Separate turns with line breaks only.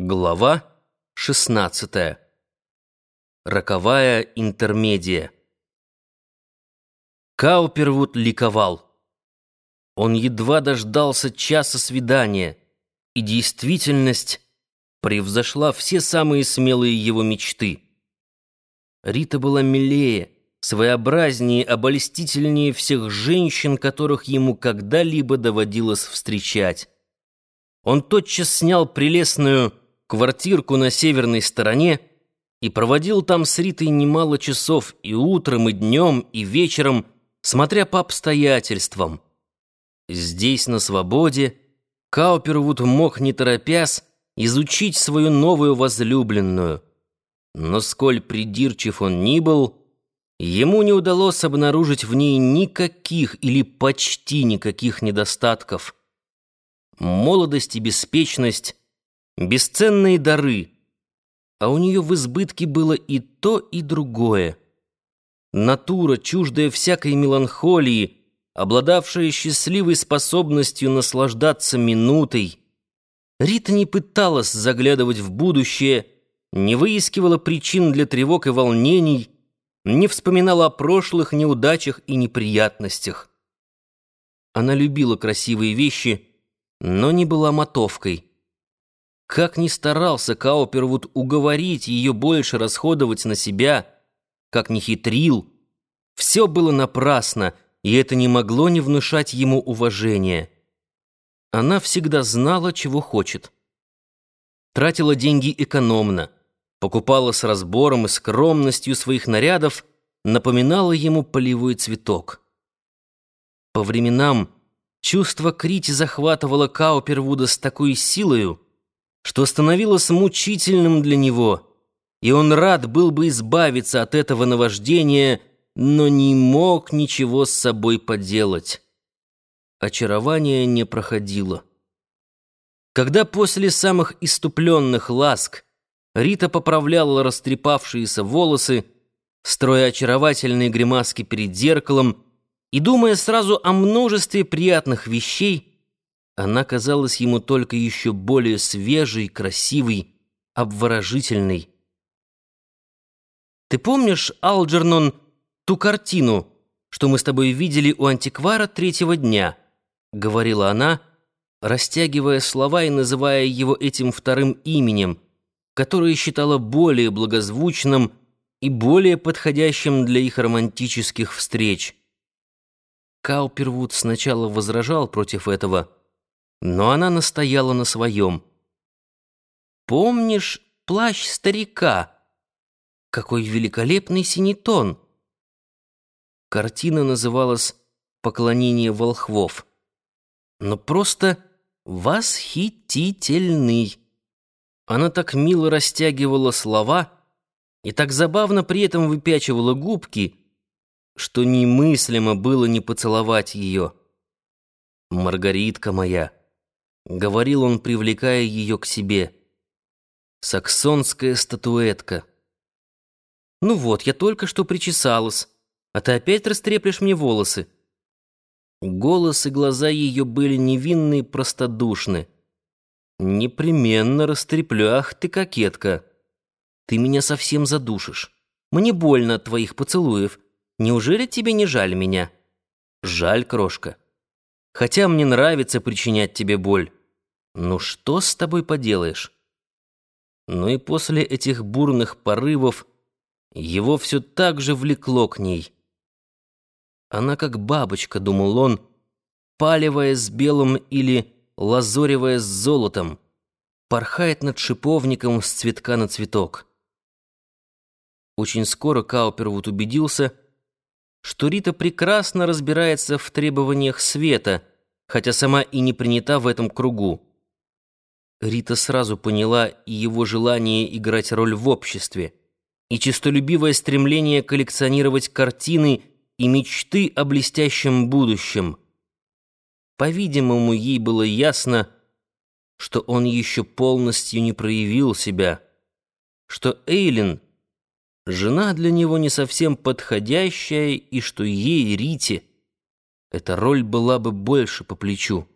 Глава 16. Роковая интермедия. Каупервуд ликовал. Он едва дождался часа свидания, и действительность превзошла все самые смелые его мечты. Рита была милее, своеобразнее, обольстительнее всех женщин, которых ему когда-либо доводилось встречать. Он тотчас снял прелестную квартирку на северной стороне и проводил там с Ритой немало часов и утром, и днем, и вечером, смотря по обстоятельствам. Здесь, на свободе, Каупервуд мог, не торопясь, изучить свою новую возлюбленную. Но сколь придирчив он ни был, ему не удалось обнаружить в ней никаких или почти никаких недостатков. Молодость и беспечность бесценные дары, а у нее в избытке было и то, и другое. Натура, чуждая всякой меланхолии, обладавшая счастливой способностью наслаждаться минутой. Рита не пыталась заглядывать в будущее, не выискивала причин для тревог и волнений, не вспоминала о прошлых неудачах и неприятностях. Она любила красивые вещи, но не была мотовкой. Как ни старался Каупервуд уговорить ее больше расходовать на себя, как ни хитрил, все было напрасно, и это не могло не внушать ему уважения. Она всегда знала, чего хочет. Тратила деньги экономно, покупала с разбором и скромностью своих нарядов, напоминала ему полевой цветок. По временам чувство Крити захватывало Каупервуда с такой силою, что становилось мучительным для него, и он рад был бы избавиться от этого наваждения, но не мог ничего с собой поделать. Очарование не проходило. Когда после самых иступленных ласк Рита поправляла растрепавшиеся волосы, строя очаровательные гримаски перед зеркалом и думая сразу о множестве приятных вещей, она казалась ему только еще более свежей, красивой, обворожительной. «Ты помнишь, Алджернон, ту картину, что мы с тобой видели у антиквара третьего дня?» — говорила она, растягивая слова и называя его этим вторым именем, которое считала более благозвучным и более подходящим для их романтических встреч. Каупервуд сначала возражал против этого, — но она настояла на своем. «Помнишь плащ старика? Какой великолепный синий тон!» Картина называлась «Поклонение волхвов», но просто «восхитительный». Она так мило растягивала слова и так забавно при этом выпячивала губки, что немыслимо было не поцеловать ее. «Маргаритка моя!» — говорил он, привлекая ее к себе. «Саксонская статуэтка». «Ну вот, я только что причесалась, а ты опять растреплешь мне волосы». Голос и глаза ее были невинны и простодушны. «Непременно растреплю, ах ты кокетка! Ты меня совсем задушишь. Мне больно от твоих поцелуев. Неужели тебе не жаль меня?» «Жаль, крошка. Хотя мне нравится причинять тебе боль». Ну что с тобой поделаешь? Ну и после этих бурных порывов его все так же влекло к ней. Она как бабочка, думал он, паливая с белым или лазоревая с золотом, порхает над шиповником с цветка на цветок. Очень скоро Каупервуд убедился, что Рита прекрасно разбирается в требованиях света, хотя сама и не принята в этом кругу. Рита сразу поняла и его желание играть роль в обществе, и честолюбивое стремление коллекционировать картины и мечты о блестящем будущем. По-видимому, ей было ясно, что он еще полностью не проявил себя, что Эйлин — жена для него не совсем подходящая, и что ей, Рите, эта роль была бы больше по плечу.